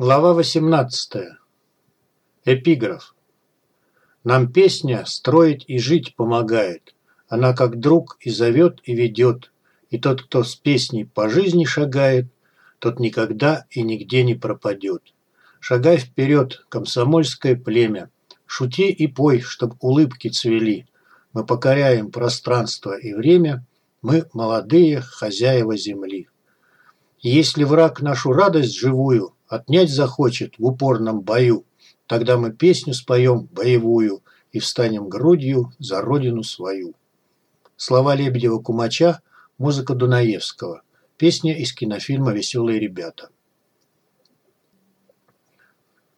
Глава 18. Эпиграф. Нам песня строить и жить помогает. Она как друг и зовет, и ведет. И тот, кто с песней по жизни шагает, тот никогда и нигде не пропадет. Шагай вперед, комсомольское племя. Шути и пой, чтоб улыбки цвели. Мы покоряем пространство и время. Мы молодые хозяева земли. если враг нашу радость живую – отнять захочет в упорном бою, тогда мы песню споем боевую и встанем грудью за родину свою. Слова Лебедева-Кумача, музыка Дунаевского. Песня из кинофильма «Веселые ребята».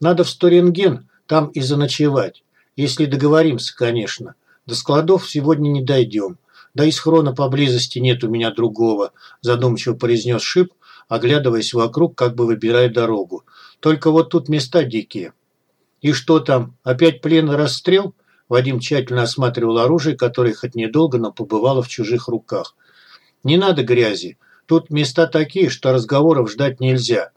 Надо в Сторинген, там и заночевать. Если договоримся, конечно. До складов сегодня не дойдем. Да и схрона поблизости нет у меня другого, задумчиво произнес Шип, оглядываясь вокруг, как бы выбирая дорогу. «Только вот тут места дикие». «И что там? Опять плен и расстрел?» Вадим тщательно осматривал оружие, которое хоть недолго, но побывало в чужих руках. «Не надо грязи. Тут места такие, что разговоров ждать нельзя.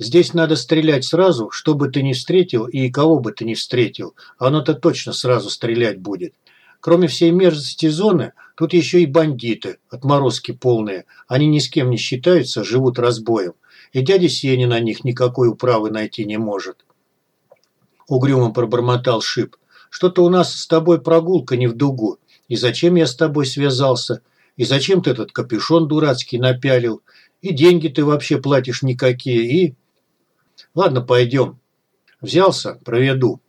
Здесь надо стрелять сразу, что бы ты ни встретил и кого бы ты ни встретил. Оно-то точно сразу стрелять будет. Кроме всей мерзости зоны, тут еще и бандиты, отморозки полные. Они ни с кем не считаются, живут разбоем. И дядя Сеня на них никакой управы найти не может. Угрюмо пробормотал Шип. Что-то у нас с тобой прогулка не в дугу. И зачем я с тобой связался? И зачем ты этот капюшон дурацкий напялил? И деньги ты вообще платишь никакие, и... Ладно, пойдем. Взялся? Проведу.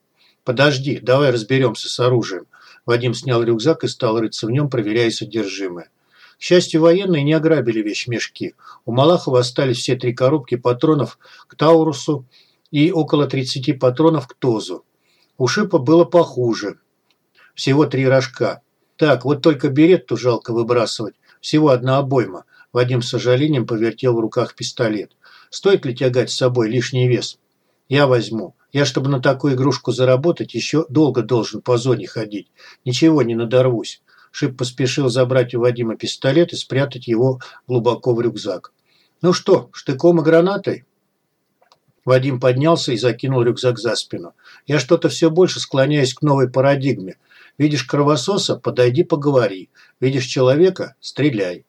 Подожди, давай разберемся с оружием. Вадим снял рюкзак и стал рыться в нем, проверяя содержимое. К счастью, военные не ограбили вещмешки. У Малахова остались все три коробки патронов к Таурусу и около 30 патронов к Тозу. У Шипа было похуже. Всего три рожка. Так, вот только беретту жалко выбрасывать. Всего одна обойма. Вадим с сожалением повертел в руках пистолет. Стоит ли тягать с собой лишний вес? Я возьму. Я, чтобы на такую игрушку заработать, еще долго должен по зоне ходить. Ничего не надорвусь. Шип поспешил забрать у Вадима пистолет и спрятать его глубоко в рюкзак. «Ну что, штыком и гранатой?» Вадим поднялся и закинул рюкзак за спину. «Я что-то все больше склоняюсь к новой парадигме. Видишь кровососа – подойди поговори. Видишь человека – стреляй».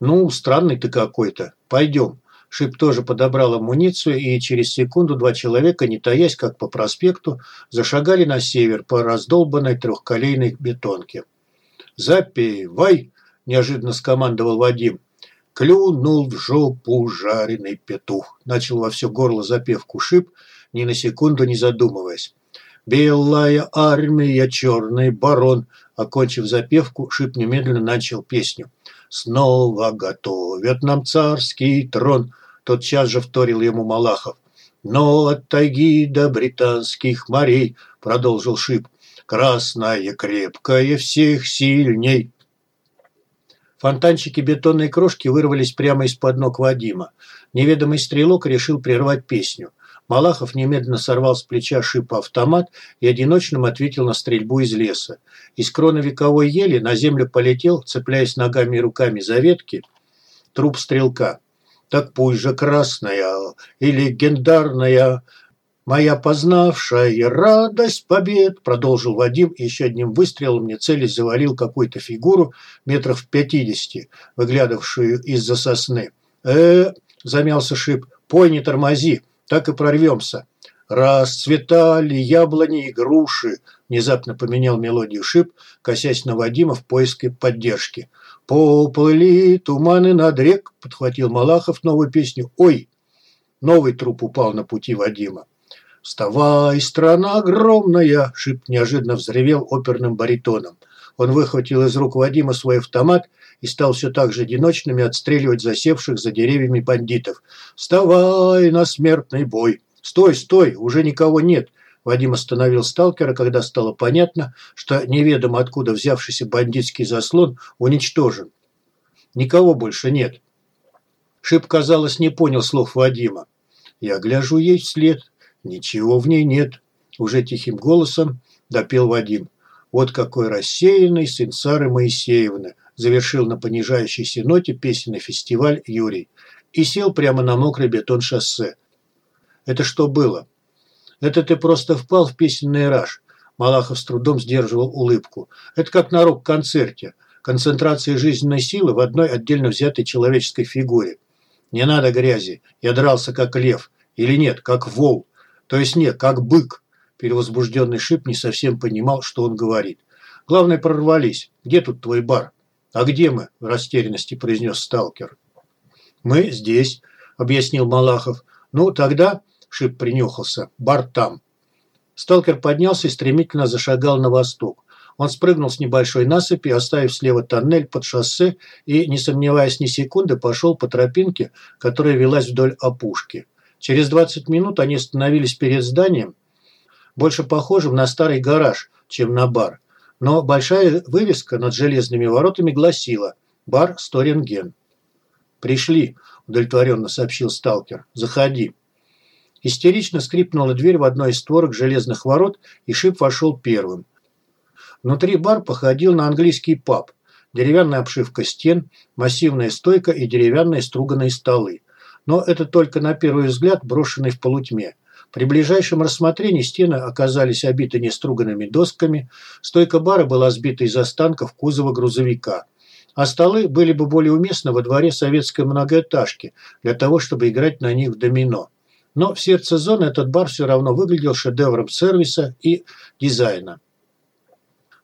«Ну, странный ты какой-то. Пойдем. Шип тоже подобрал амуницию, и через секунду два человека, не таясь, как по проспекту, зашагали на север по раздолбанной трехколейной бетонке. «Запивай!» – неожиданно скомандовал Вадим. «Клюнул в жопу жареный петух», – начал во все горло запевку Шип, ни на секунду не задумываясь. «Белая армия, черный барон», – окончив запевку, Шип немедленно начал песню. Снова готовят нам царский трон, тотчас же вторил ему Малахов. Но от тайги до британских морей, продолжил Шип, красная крепкая всех сильней. Фонтанчики бетонной крошки вырвались прямо из-под ног Вадима. Неведомый стрелок решил прервать песню. Малахов немедленно сорвал с плеча шипа автомат и одиночным ответил на стрельбу из леса. Из кроны вековой ели на землю полетел, цепляясь ногами и руками за ветки, труп стрелка. «Так пусть же красная и легендарная, моя познавшая радость побед», продолжил Вадим и еще одним выстрелом мне целясь завалил какую-то фигуру метров в пятидесяти, выглядывавшую из-за сосны. э замялся Шип, «пой, не тормози, так и прорвемся. Расцветали яблони и груши, внезапно поменял мелодию шип, косясь на Вадима в поиске поддержки. Поплыли туманы над рек, подхватил Малахов новую песню. Ой! Новый труп упал на пути Вадима. «Вставай, страна огромная!» – Шип неожиданно взревел оперным баритоном. Он выхватил из рук Вадима свой автомат и стал все так же одиночными отстреливать засевших за деревьями бандитов. «Вставай на смертный бой!» «Стой, стой! Уже никого нет!» Вадим остановил сталкера, когда стало понятно, что неведомо откуда взявшийся бандитский заслон уничтожен. Никого больше нет. Шип, казалось, не понял слов Вадима. «Я гляжу ей вслед. Ничего в ней нет», – уже тихим голосом допел Вадим. «Вот какой рассеянный сын Сары Моисеевны», завершил на понижающейся ноте песенный фестиваль Юрий и сел прямо на мокрый бетон шоссе. Это что было? Это ты просто впал в песенный раж. Малахов с трудом сдерживал улыбку. Это как на рок-концерте. Концентрация жизненной силы в одной отдельно взятой человеческой фигуре. Не надо грязи. Я дрался как лев. Или нет, как вол. То есть нет, как бык. Перевозбужденный Шип не совсем понимал, что он говорит. Главное, прорвались. Где тут твой бар? А где мы? В растерянности произнес сталкер. Мы здесь, объяснил Малахов. Ну, тогда, Шип принюхался, бар там. Сталкер поднялся и стремительно зашагал на восток. Он спрыгнул с небольшой насыпи, оставив слева тоннель под шоссе и, не сомневаясь ни секунды, пошел по тропинке, которая велась вдоль опушки. Через 20 минут они остановились перед зданием, больше похожим на старый гараж, чем на бар. Но большая вывеска над железными воротами гласила «Бар Сторинген». «Пришли», – удовлетворенно сообщил сталкер. «Заходи». Истерично скрипнула дверь в одной из створок железных ворот, и Шип вошел первым. Внутри бар походил на английский паб. Деревянная обшивка стен, массивная стойка и деревянные струганные столы. Но это только на первый взгляд брошенный в полутьме. При ближайшем рассмотрении стены оказались обиты неструганными досками, стойка бара была сбита из останков кузова грузовика. А столы были бы более уместны во дворе советской многоэтажки, для того, чтобы играть на них в домино. Но в сердце зоны этот бар все равно выглядел шедевром сервиса и дизайна.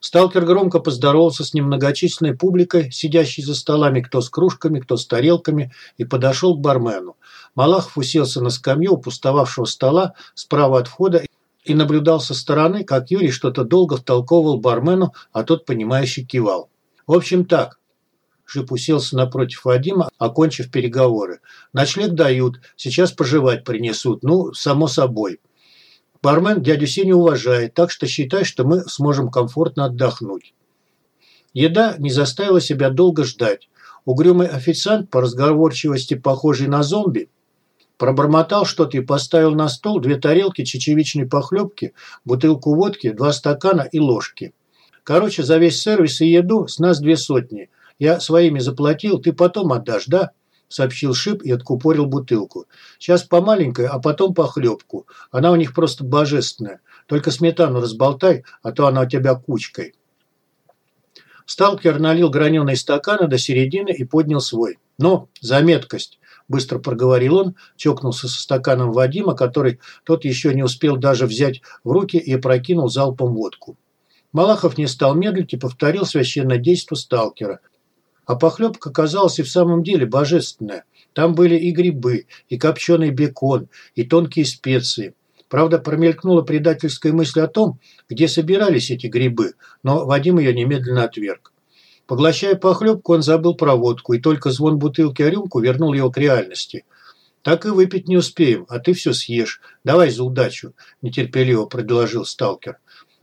Сталкер громко поздоровался с немногочисленной публикой, сидящей за столами, кто с кружками, кто с тарелками, и подошел к бармену. Малахов уселся на скамью у пустовавшего стола справа от входа и наблюдал со стороны, как Юрий что-то долго втолковывал бармену, а тот, понимающе кивал. В общем так, Шип уселся напротив Вадима, окончив переговоры. Ночлег дают, сейчас пожевать принесут, ну, само собой. Бармен дядю Сеню уважает, так что считай, что мы сможем комфортно отдохнуть. Еда не заставила себя долго ждать. Угрюмый официант, по разговорчивости похожий на зомби, пробормотал что-то и поставил на стол две тарелки чечевичной похлебки, бутылку водки, два стакана и ложки. Короче, за весь сервис и еду с нас две сотни. Я своими заплатил, ты потом отдашь, да? сообщил Шип и откупорил бутылку. «Сейчас по маленькой, а потом по хлебку. Она у них просто божественная. Только сметану разболтай, а то она у тебя кучкой». Сталкер налил граненые стаканы до середины и поднял свой. «Ну, за меткость!» – быстро проговорил он, чокнулся со стаканом Вадима, который тот еще не успел даже взять в руки и прокинул залпом водку. Малахов не стал медлить и повторил священное действие сталкера – а похлебка казалась и в самом деле божественная. Там были и грибы, и копченый бекон, и тонкие специи. Правда, промелькнула предательская мысль о том, где собирались эти грибы, но Вадим ее немедленно отверг. Поглощая похлебку, он забыл про водку, и только звон бутылки о рюмку вернул его к реальности. «Так и выпить не успеем, а ты все съешь. Давай за удачу», – нетерпеливо предложил сталкер.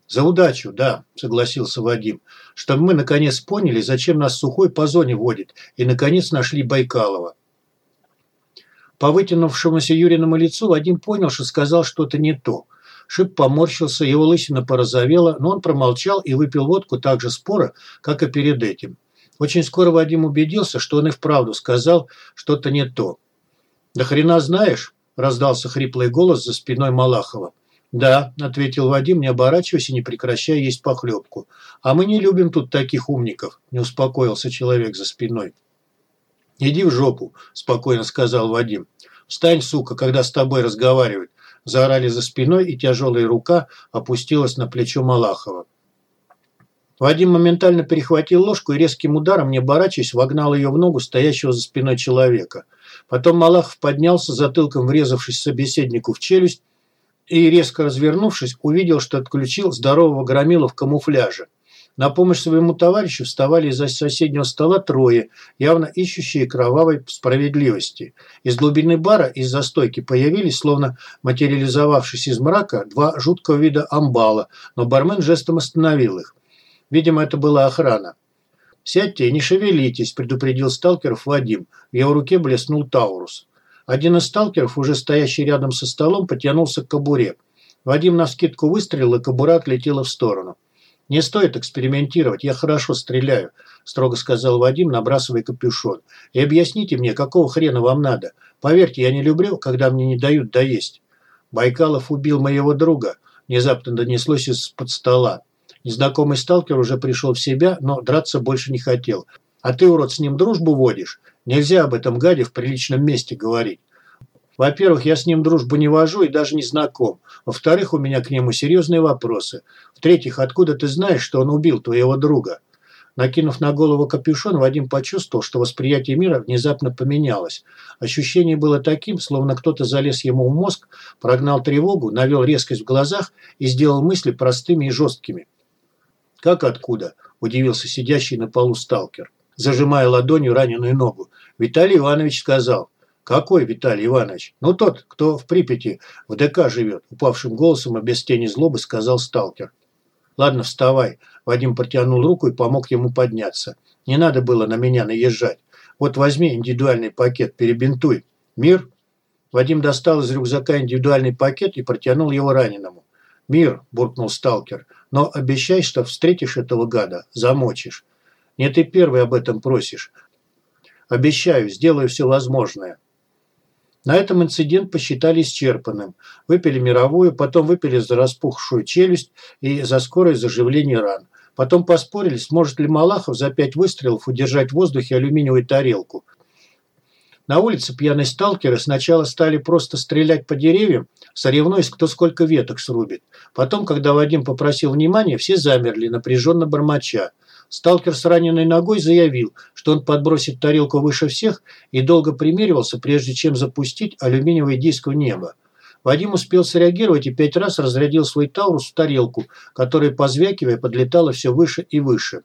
«За удачу, да», – согласился Вадим. «Чтобы мы наконец поняли, зачем нас Сухой по зоне водит, и наконец нашли Байкалова». По вытянувшемуся Юриному лицу Вадим понял, что сказал что-то не то. Шип поморщился, его лысина порозовела, но он промолчал и выпил водку так же споро, как и перед этим. Очень скоро Вадим убедился, что он и вправду сказал что-то не то. «Да хрена знаешь?» – раздался хриплый голос за спиной Малахова. «Да», – ответил Вадим, не оборачиваясь и не прекращая есть похлебку. «А мы не любим тут таких умников», – не успокоился человек за спиной. «Иди в жопу», – спокойно сказал Вадим. «Встань, сука, когда с тобой разговаривают», – заорали за спиной, и тяжелая рука опустилась на плечо Малахова. Вадим моментально перехватил ложку и резким ударом, не оборачиваясь, вогнал ее в ногу стоящего за спиной человека. Потом Малахов поднялся, затылком врезавшись собеседнику в челюсть, и, резко развернувшись, увидел, что отключил здорового громила в камуфляже. На помощь своему товарищу вставали из-за соседнего стола трое, явно ищущие кровавой справедливости. Из глубины бара из-за стойки появились, словно материализовавшись из мрака, два жуткого вида амбала, но бармен жестом остановил их. Видимо, это была охрана. «Сядьте и не шевелитесь», – предупредил сталкеров Вадим. В его руке блеснул Таурус. Один из сталкеров, уже стоящий рядом со столом, потянулся к кобуре. Вадим навскидку выстрелил, и кобура отлетела в сторону. «Не стоит экспериментировать, я хорошо стреляю», – строго сказал Вадим, набрасывая капюшон. «И объясните мне, какого хрена вам надо? Поверьте, я не люблю, когда мне не дают доесть». Байкалов убил моего друга, внезапно донеслось из-под стола. Незнакомый сталкер уже пришел в себя, но драться больше не хотел. А ты, урод, с ним дружбу водишь? Нельзя об этом гаде в приличном месте говорить. Во-первых, я с ним дружбу не вожу и даже не знаком. Во-вторых, у меня к нему серьезные вопросы. В-третьих, откуда ты знаешь, что он убил твоего друга? Накинув на голову капюшон, Вадим почувствовал, что восприятие мира внезапно поменялось. Ощущение было таким, словно кто-то залез ему в мозг, прогнал тревогу, навел резкость в глазах и сделал мысли простыми и жесткими. «Как откуда?» – удивился сидящий на полу сталкер, зажимая ладонью раненую ногу. «Виталий Иванович сказал». «Какой Виталий Иванович?» «Ну тот, кто в Припяти в ДК живет», – упавшим голосом и без тени злобы сказал сталкер. «Ладно, вставай». Вадим протянул руку и помог ему подняться. «Не надо было на меня наезжать. Вот возьми индивидуальный пакет, перебинтуй. Мир?» Вадим достал из рюкзака индивидуальный пакет и протянул его раненому. «Мир», – буркнул сталкер, – «но обещай, что встретишь этого гада, замочишь. Не ты первый об этом просишь. Обещаю, сделаю все возможное». На этом инцидент посчитали исчерпанным. Выпили мировую, потом выпили за распухшую челюсть и за скорое заживление ран. Потом поспорили, сможет ли Малахов за пять выстрелов удержать в воздухе алюминиевую тарелку. На улице пьяные сталкеры сначала стали просто стрелять по деревьям, соревнуясь, кто сколько веток срубит. Потом, когда Вадим попросил внимания, все замерли, напряженно бормоча. Сталкер с раненой ногой заявил, что он подбросит тарелку выше всех и долго примеривался, прежде чем запустить алюминиевый диск в небо. Вадим успел среагировать и пять раз разрядил свой Таурус в тарелку, которая, позвякивая, подлетала все выше и выше.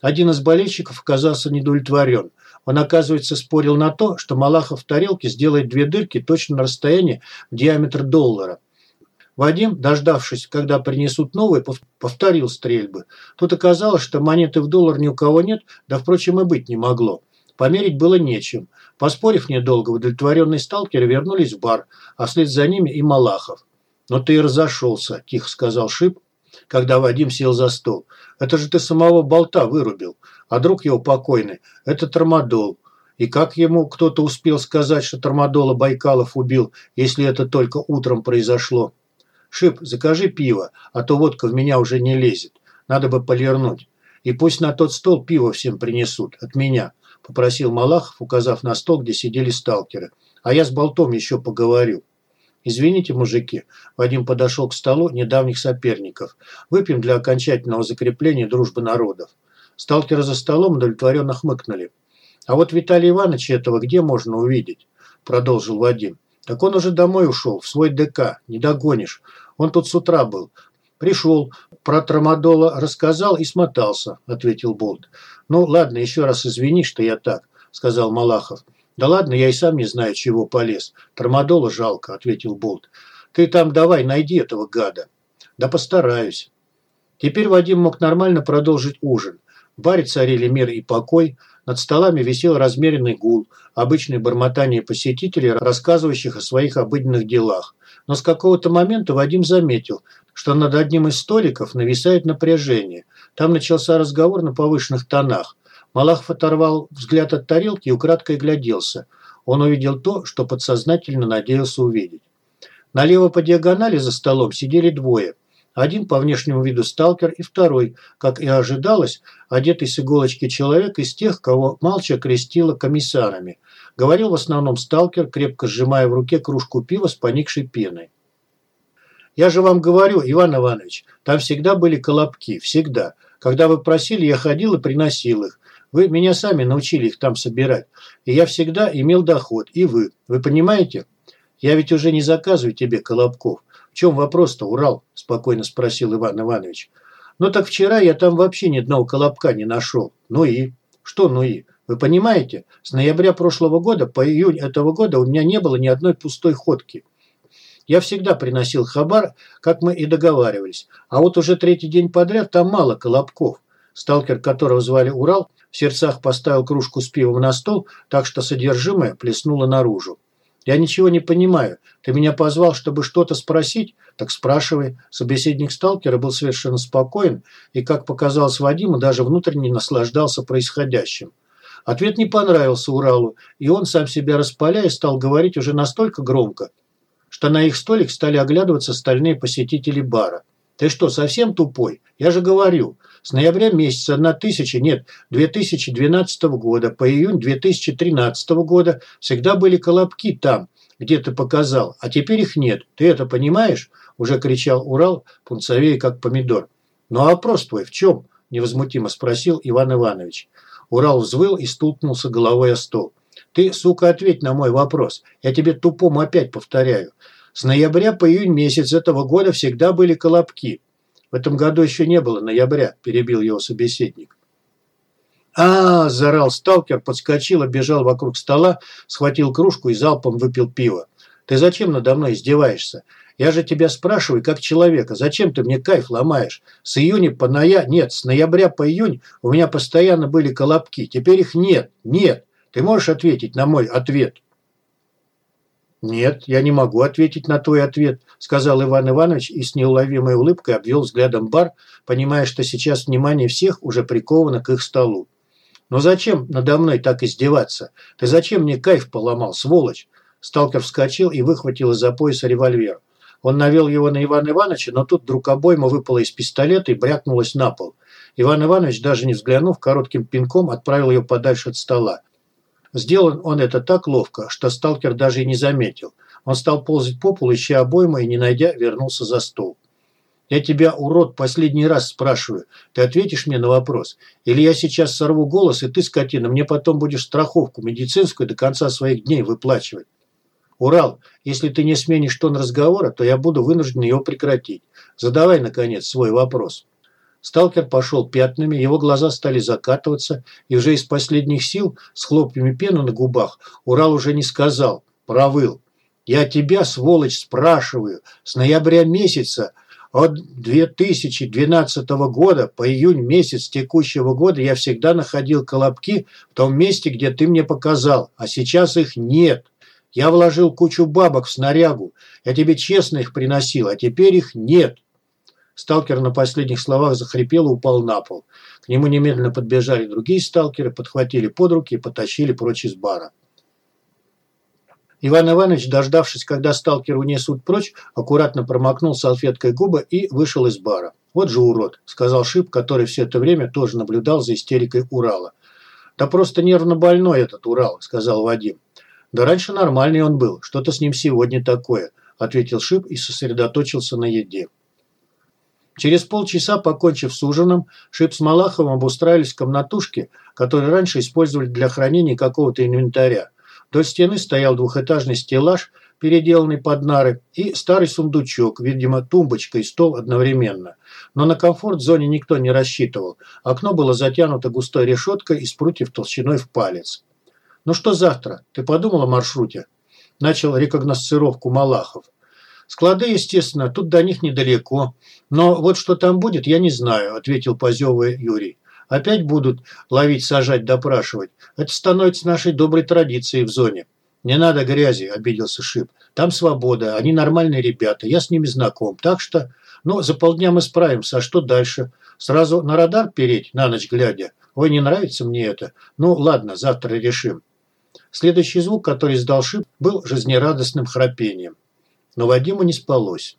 Один из болельщиков оказался недовлетворен. Он, оказывается, спорил на то, что Малахов в тарелке сделает две дырки точно на расстоянии в диаметр доллара. Вадим, дождавшись, когда принесут новые, повторил стрельбы. Тут оказалось, что монеты в доллар ни у кого нет, да, впрочем, и быть не могло. Померить было нечем. Поспорив недолго, удовлетворенные сталкеры вернулись в бар, а вслед за ними и Малахов. «Но ты и разошелся», – тихо сказал Шип, когда Вадим сел за стол. «Это же ты самого болта вырубил, а друг его покойный – это Тормодол. И как ему кто-то успел сказать, что Тормодола Байкалов убил, если это только утром произошло?» «Шип, закажи пиво, а то водка в меня уже не лезет. Надо бы полирнуть. И пусть на тот стол пиво всем принесут, от меня», – попросил Малахов, указав на стол, где сидели сталкеры. «А я с болтом еще поговорю». «Извините, мужики», – Вадим подошел к столу недавних соперников. «Выпьем для окончательного закрепления дружбы народов». Сталкеры за столом удовлетворенно хмыкнули. «А вот Виталия Ивановича этого где можно увидеть?» – продолжил Вадим. «Так он уже домой ушел, в свой ДК, не догонишь. Он тут с утра был. Пришел, про трамадола рассказал и смотался, ответил Болт. Ну ладно, еще раз извини, что я так, сказал Малахов. Да ладно, я и сам не знаю, чего полез. Трамадола жалко, ответил Болт. Ты там давай, найди этого гада. Да постараюсь. Теперь Вадим мог нормально продолжить ужин. В баре царили мир и покой, над столами висел размеренный гул, обычное бормотание посетителей, рассказывающих о своих обыденных делах. Но с какого-то момента Вадим заметил, что над одним из столиков нависает напряжение. Там начался разговор на повышенных тонах. Малахов оторвал взгляд от тарелки и украдкой гляделся. Он увидел то, что подсознательно надеялся увидеть. Налево по диагонали за столом сидели двое. Один по внешнему виду сталкер и второй, как и ожидалось, одетый с иголочки человек из тех, кого Малча крестила комиссарами. Говорил в основном сталкер, крепко сжимая в руке кружку пива с поникшей пеной. «Я же вам говорю, Иван Иванович, там всегда были колобки, всегда. Когда вы просили, я ходил и приносил их. Вы меня сами научили их там собирать. И я всегда имел доход, и вы. Вы понимаете? Я ведь уже не заказываю тебе колобков. В чем вопрос-то, Урал?» – спокойно спросил Иван Иванович. «Ну так вчера я там вообще ни одного колобка не нашел. Ну и? Что ну и? Вы понимаете, с ноября прошлого года по июнь этого года у меня не было ни одной пустой ходки. Я всегда приносил хабар, как мы и договаривались. А вот уже третий день подряд там мало колобков. Сталкер, которого звали Урал, в сердцах поставил кружку с пивом на стол, так что содержимое плеснуло наружу. «Я ничего не понимаю. Ты меня позвал, чтобы что-то спросить? Так спрашивай». Собеседник сталкера был совершенно спокоен и, как показалось Вадиму, даже внутренне наслаждался происходящим. Ответ не понравился Уралу, и он, сам себя распаляя, стал говорить уже настолько громко, что на их столик стали оглядываться остальные посетители бара. «Ты что, совсем тупой? Я же говорю, с ноября месяца 1000, нет, 2012 года по июнь 2013 года всегда были колобки там, где ты показал, а теперь их нет. Ты это понимаешь?» – уже кричал Урал, пунцовее как помидор. «Ну а вопрос твой в чем?» – невозмутимо спросил Иван Иванович. Урал взвыл и стукнулся головой о стол. «Ты, сука, ответь на мой вопрос. Я тебе тупому опять повторяю. С ноября по июнь месяц этого года всегда были колобки. В этом году еще не было ноября», – перебил его собеседник. а, -а, -а заорал сталкер, подскочил, обежал вокруг стола, схватил кружку и залпом выпил пиво. «Ты зачем надо мной издеваешься? Я же тебя спрашиваю, как человека, зачем ты мне кайф ломаешь? С июня по ноя... Нет, с ноября по июнь у меня постоянно были колобки. Теперь их нет. Нет. Ты можешь ответить на мой ответ?» «Нет, я не могу ответить на твой ответ», – сказал Иван Иванович и с неуловимой улыбкой обвел взглядом бар, понимая, что сейчас внимание всех уже приковано к их столу. «Но зачем надо мной так издеваться? Ты зачем мне кайф поломал, сволочь?» Сталкер вскочил и выхватил из-за пояса револьвер. Он навел его на Ивана Ивановича, но тут вдруг обойма выпала из пистолета и брякнулась на пол. Иван Иванович, даже не взглянув, коротким пинком отправил ее подальше от стола. Сделан он это так ловко, что сталкер даже и не заметил. Он стал ползать по полу, ища обойму, и, не найдя, вернулся за стол. «Я тебя, урод, последний раз спрашиваю. Ты ответишь мне на вопрос? Или я сейчас сорву голос, и ты, скотина, мне потом будешь страховку медицинскую до конца своих дней выплачивать?» «Урал, если ты не сменишь тон разговора, то я буду вынужден его прекратить. Задавай, наконец, свой вопрос». Сталкер пошел пятнами, его глаза стали закатываться, и уже из последних сил, с хлопьями пены на губах, Урал уже не сказал, провыл. «Я тебя, сволочь, спрашиваю, с ноября месяца от 2012 года по июнь месяц текущего года я всегда находил колобки в том месте, где ты мне показал, а сейчас их нет». Я вложил кучу бабок в снарягу. Я тебе честно их приносил, а теперь их нет. Сталкер на последних словах захрипел и упал на пол. К нему немедленно подбежали другие сталкеры, подхватили под руки и потащили прочь из бара. Иван Иванович, дождавшись, когда сталкеры унесут прочь, аккуратно промокнул салфеткой губы и вышел из бара. «Вот же урод», – сказал Шип, который все это время тоже наблюдал за истерикой Урала. «Да просто нервно больной этот Урал», – сказал Вадим. «Да раньше нормальный он был. Что-то с ним сегодня такое», – ответил Шип и сосредоточился на еде. Через полчаса, покончив с ужином, Шип с Малаховым обустраивались в комнатушке, которую раньше использовали для хранения какого-то инвентаря. Вдоль стены стоял двухэтажный стеллаж, переделанный под нары, и старый сундучок, видимо, тумбочка и стол одновременно. Но на комфорт зоне никто не рассчитывал. Окно было затянуто густой решеткой из прутьев толщиной в палец. «Ну что завтра? Ты подумал о маршруте?» Начал рекогносцировку Малахов. «Склады, естественно, тут до них недалеко. Но вот что там будет, я не знаю», – ответил позевый Юрий. «Опять будут ловить, сажать, допрашивать. Это становится нашей доброй традицией в зоне». «Не надо грязи», – обиделся Шип. «Там свобода, они нормальные ребята, я с ними знаком. Так что, ну, за полдня мы справимся, а что дальше? Сразу на радар переть, на ночь глядя? Ой, не нравится мне это. Ну, ладно, завтра решим». Следующий звук, который издал шип, был жизнерадостным храпением. Но Вадиму не спалось.